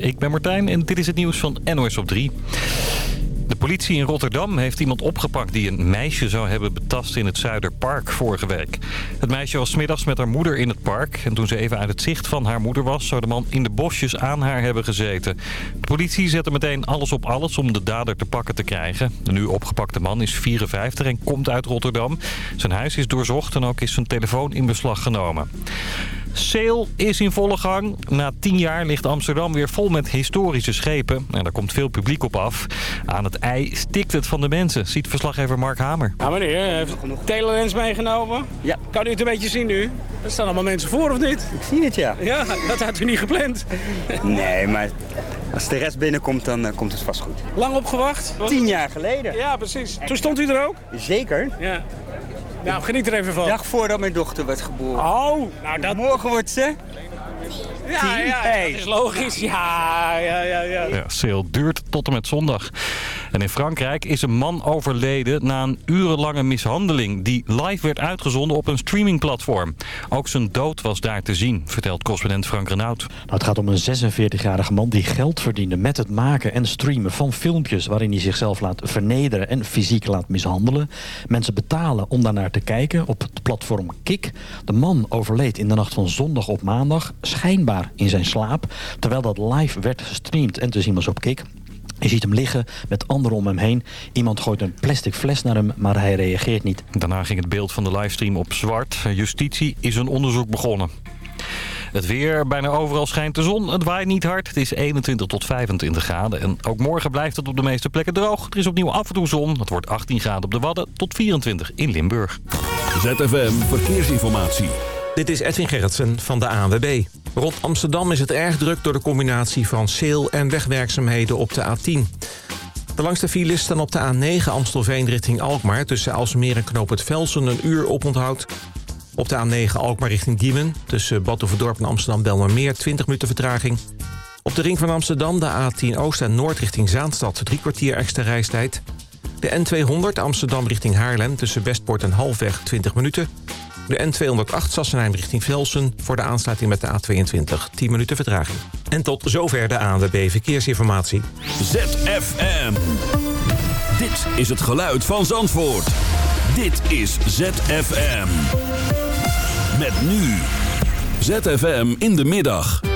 Ik ben Martijn en dit is het nieuws van NOS op 3. De politie in Rotterdam heeft iemand opgepakt die een meisje zou hebben betast in het Zuiderpark vorige week. Het meisje was smiddags met haar moeder in het park. En toen ze even uit het zicht van haar moeder was, zou de man in de bosjes aan haar hebben gezeten. De politie zette meteen alles op alles om de dader te pakken te krijgen. De nu opgepakte man is 54 en komt uit Rotterdam. Zijn huis is doorzocht en ook is zijn telefoon in beslag genomen. Sail is in volle gang. Na tien jaar ligt Amsterdam weer vol met historische schepen. En daar komt veel publiek op af. Aan het ei stikt het van de mensen, ziet verslaggever Mark Hamer. Ja meneer, heeft Telelens meegenomen? Ja. Kan u het een beetje zien nu? Er staan allemaal mensen voor of niet? Ik zie het, ja. Ja, dat had u niet gepland. Nee, maar als de rest binnenkomt, dan eh, komt het vast goed. Lang opgewacht? Tien jaar geleden. Ja, precies. Toen stond u er ook? Zeker. Ja. Nou, geniet er even van. Dag voordat mijn dochter werd geboren. Oh, nou dat... Morgen wordt ze... Ja, ja, Hey. dat is logisch. Ja, ja, ja, ja. Ja, Sail duurt tot en met zondag. En in Frankrijk is een man overleden na een urenlange mishandeling... die live werd uitgezonden op een streamingplatform. Ook zijn dood was daar te zien, vertelt correspondent Frank Renaud. Nou, het gaat om een 46-jarige man die geld verdiende met het maken en streamen van filmpjes... waarin hij zichzelf laat vernederen en fysiek laat mishandelen. Mensen betalen om daarnaar te kijken op het platform Kik. De man overleed in de nacht van zondag op maandag, schijnbaar in zijn slaap... terwijl dat live werd gestreamd en te zien was op Kik. Je ziet hem liggen met anderen om hem heen. Iemand gooit een plastic fles naar hem, maar hij reageert niet. Daarna ging het beeld van de livestream op zwart. Justitie is een onderzoek begonnen. Het weer, bijna overal schijnt de zon. Het waait niet hard. Het is 21 tot 25 graden. En ook morgen blijft het op de meeste plekken droog. Er is opnieuw af en toe zon. Het wordt 18 graden op de Wadden tot 24 in Limburg. ZFM Verkeersinformatie. Dit is Edwin Gerritsen van de ANWB. Rond Amsterdam is het erg druk door de combinatie van sale- en wegwerkzaamheden op de A10. De langste files staan op de A9 Amstelveen richting Alkmaar... tussen Alsmeer en Knoop het Velsen een uur oponthoud. Op de A9 Alkmaar richting Diemen... tussen Badhoevedorp en Amsterdam-Belmermeer 20 minuten vertraging. Op de ring van Amsterdam de A10 Oost en Noord richting Zaanstad... drie kwartier extra reistijd. De N200 Amsterdam richting Haarlem tussen Westpoort en Halfweg 20 minuten... De N208 Sassenheim richting Velsen voor de aansluiting met de A22. 10 minuten vertraging. En tot zover de ANWB Verkeersinformatie. ZFM. Dit is het geluid van Zandvoort. Dit is ZFM. Met nu. ZFM in de middag.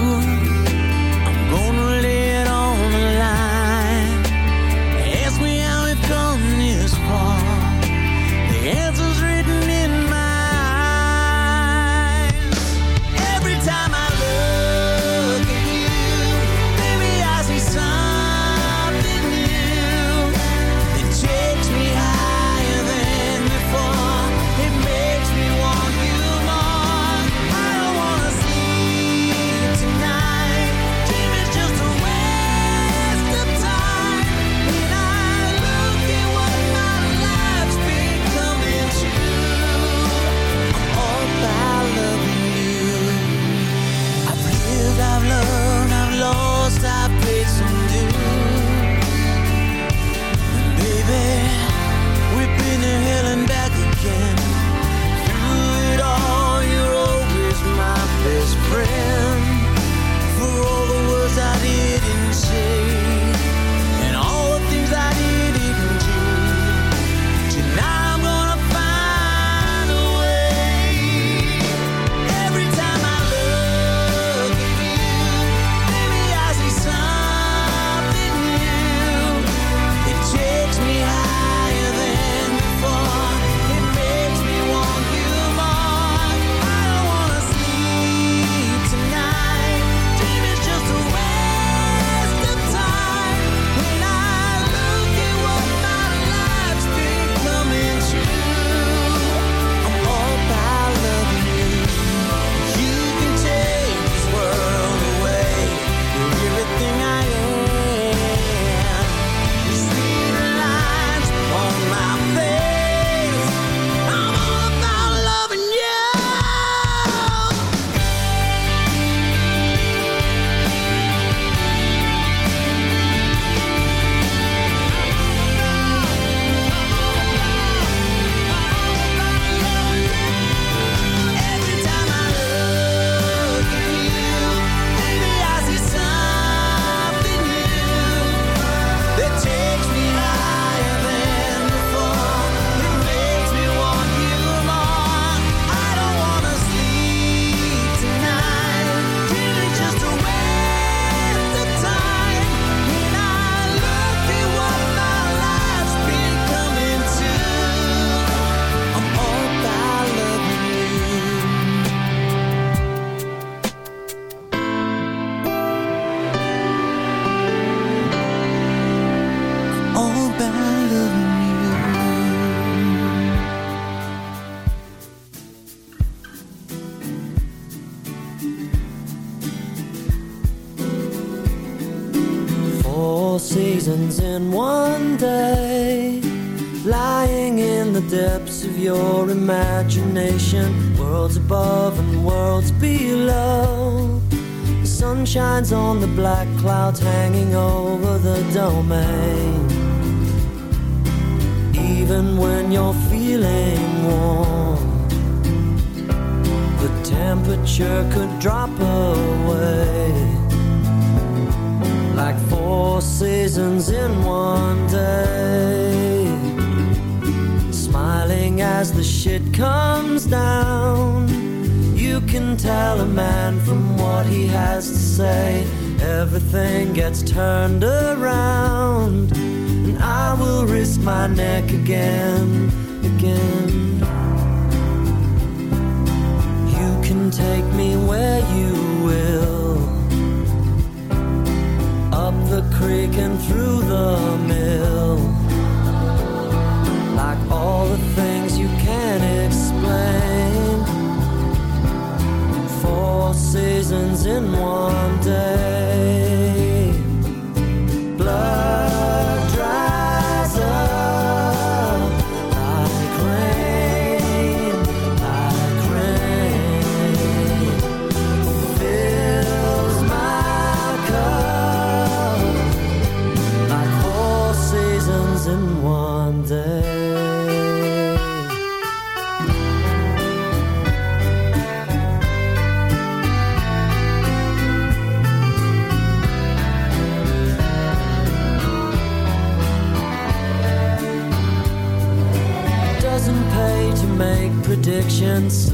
could drop away like four seasons in one day. Smiling as the shit comes down. You can tell a man from what he has to say. Everything gets turned around. And I will risk my neck again. In one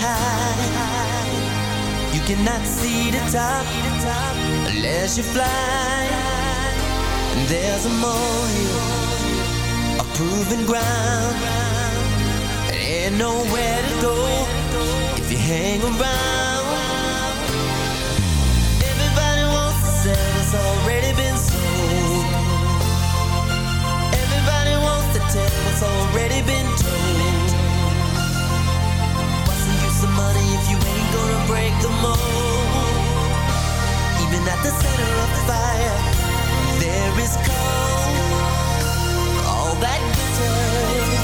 high. You cannot see the top unless you fly. And there's a mole, a proven ground. And ain't nowhere to go if you hang around. fire, there is cold, all that glitters.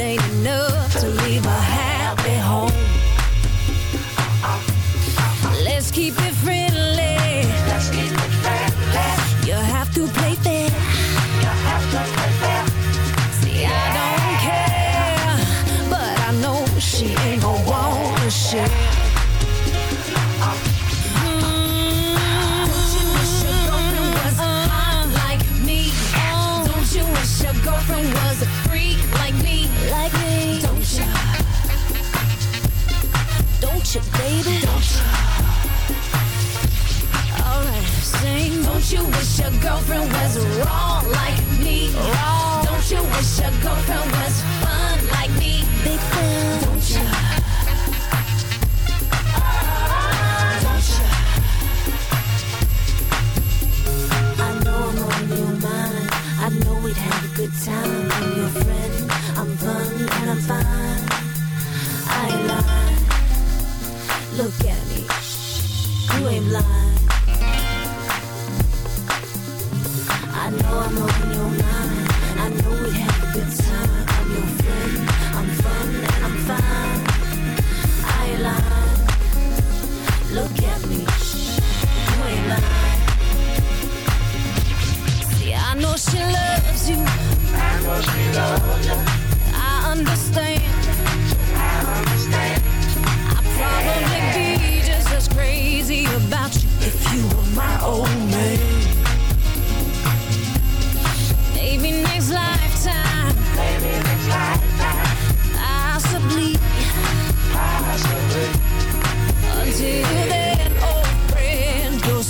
ain't to know as a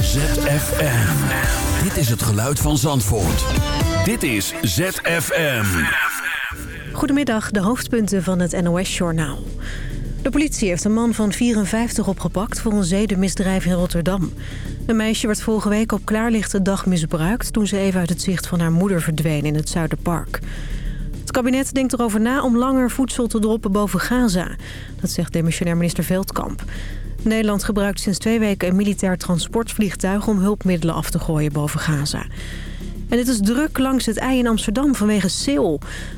ZFM. Dit is het geluid van Zandvoort. Dit is ZFM. Goedemiddag, de hoofdpunten van het NOS-journaal. De politie heeft een man van 54 opgepakt voor een zedenmisdrijf in Rotterdam. Een meisje werd vorige week op klaarlichte dag misbruikt... toen ze even uit het zicht van haar moeder verdween in het Zuiderpark. Het kabinet denkt erover na om langer voedsel te droppen boven Gaza. Dat zegt demissionair minister Veldkamp. Nederland gebruikt sinds twee weken een militair transportvliegtuig... om hulpmiddelen af te gooien boven Gaza. En het is druk langs het ei in Amsterdam vanwege Sil.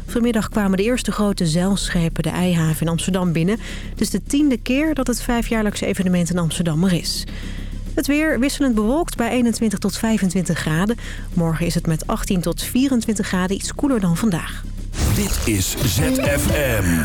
Vanmiddag kwamen de eerste grote zeilschepen de eihaven in Amsterdam binnen. Het is de tiende keer dat het vijfjaarlijkse evenement in Amsterdam er is. Het weer wisselend bewolkt bij 21 tot 25 graden. Morgen is het met 18 tot 24 graden iets koeler dan vandaag. Dit is ZFM.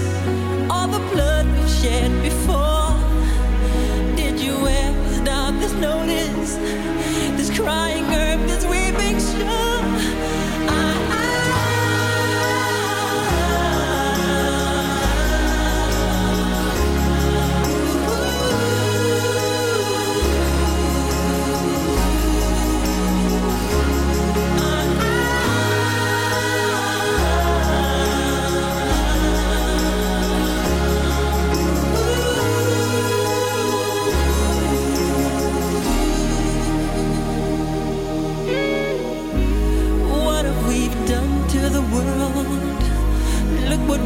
crying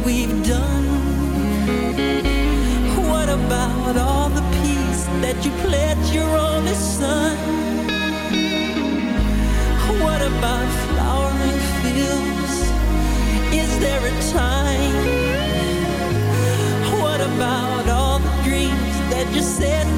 we've done. What about all the peace that you pledged your only son? What about flowering fields? Is there a time? What about all the dreams that you said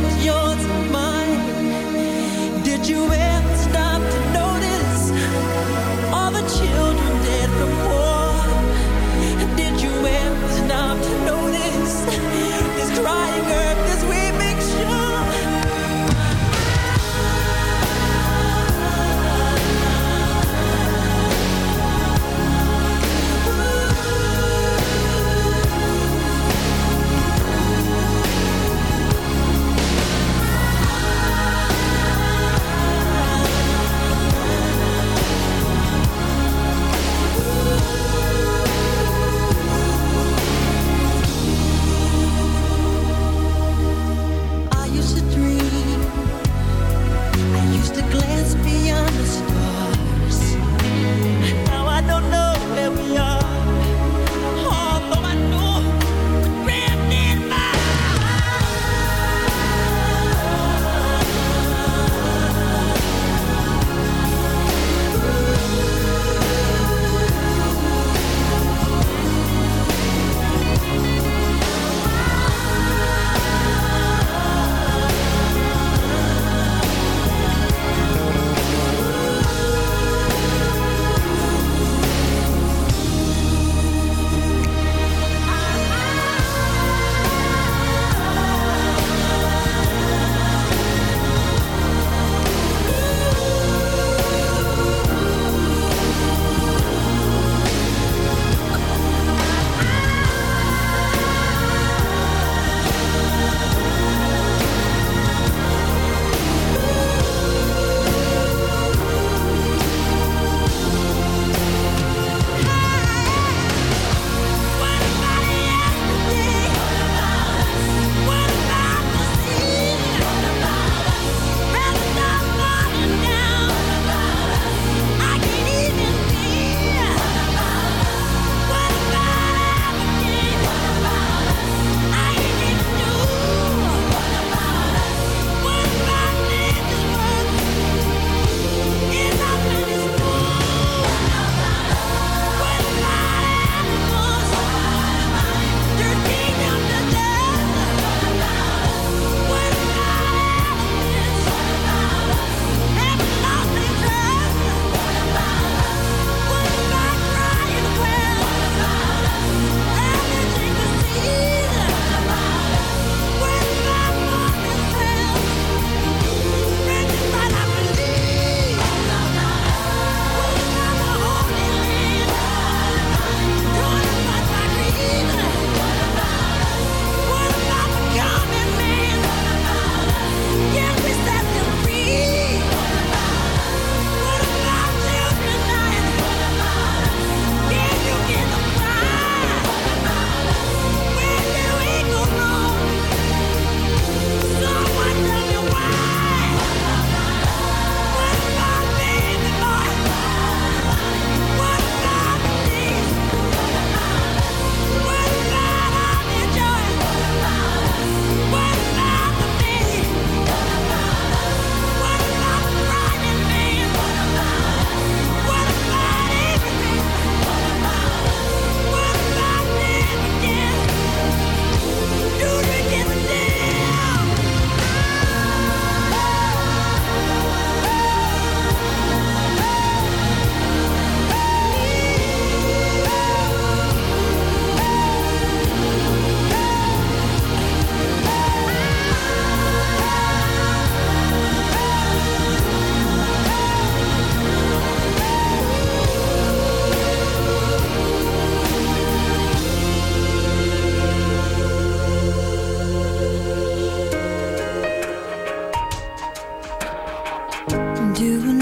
doing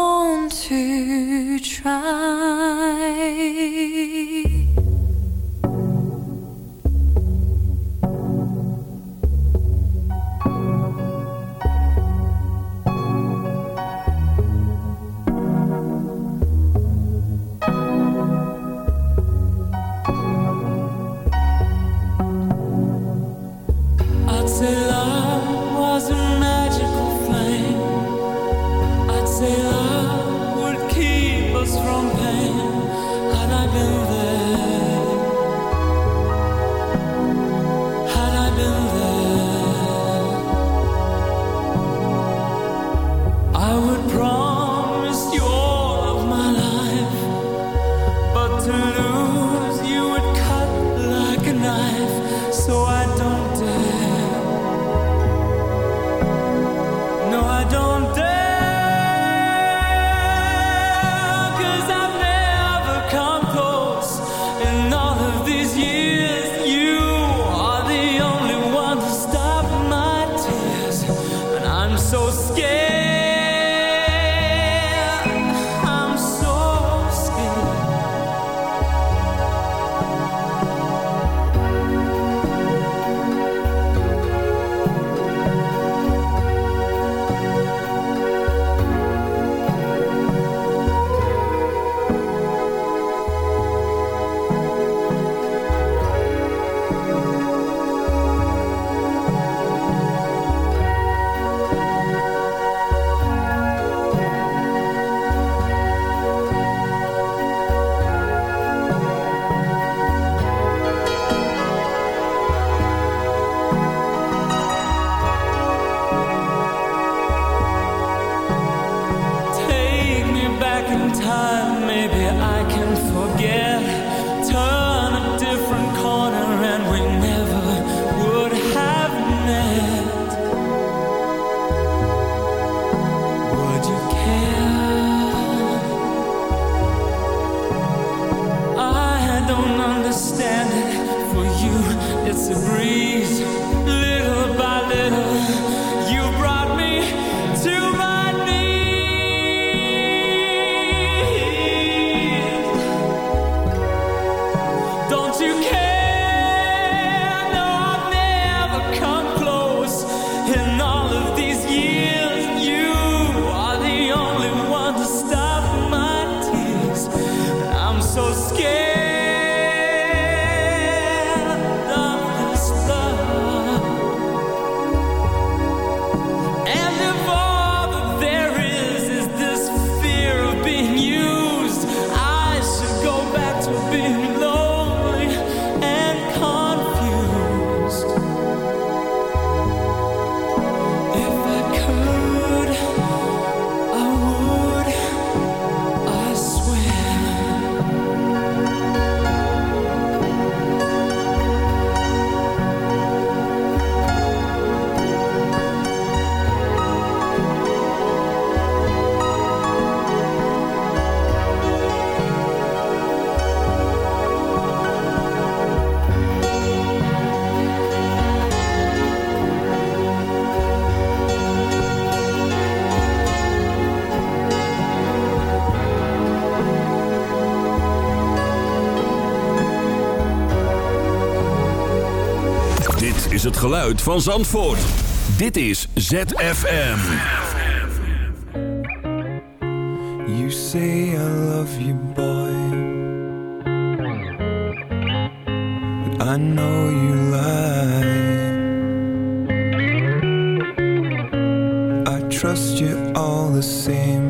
want to try Is het geluid van Zandvoort. Dit is ZFM. You say I love you, boy. But I know you lie. I trust you all the same.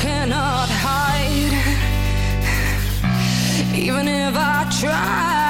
cannot hide, even if I try.